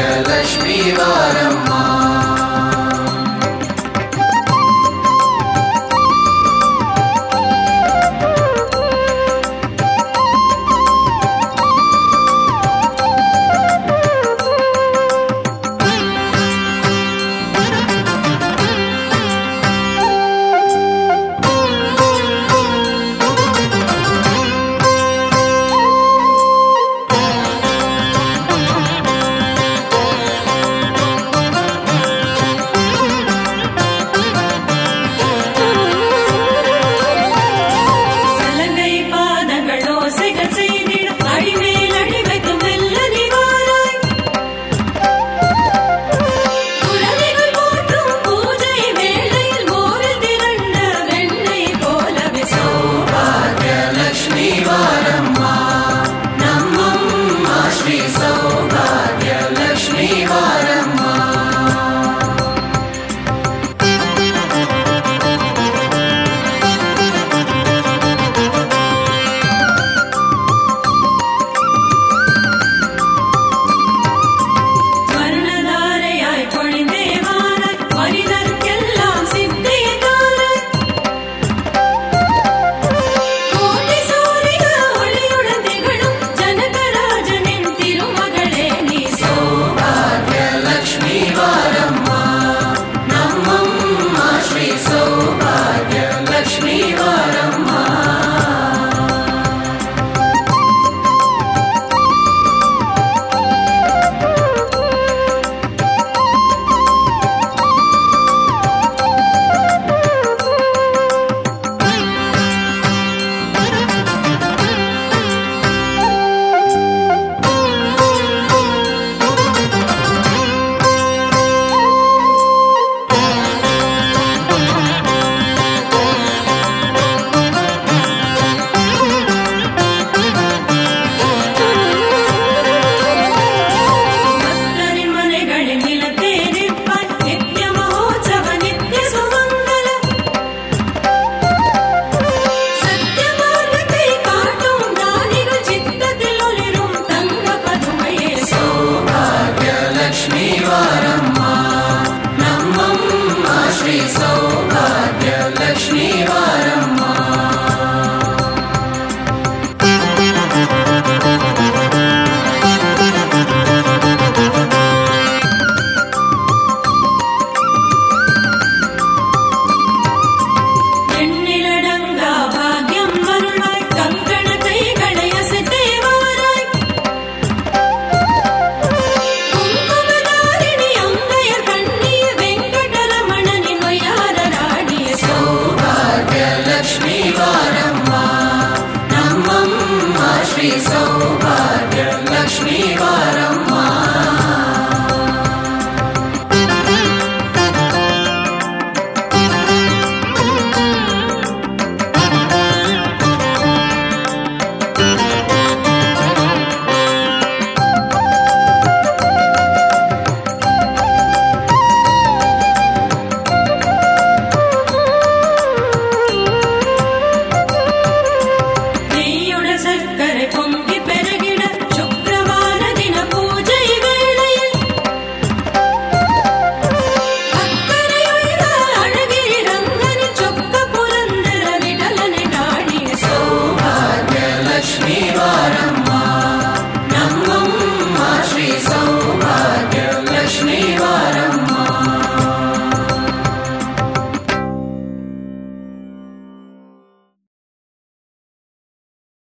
Fearless.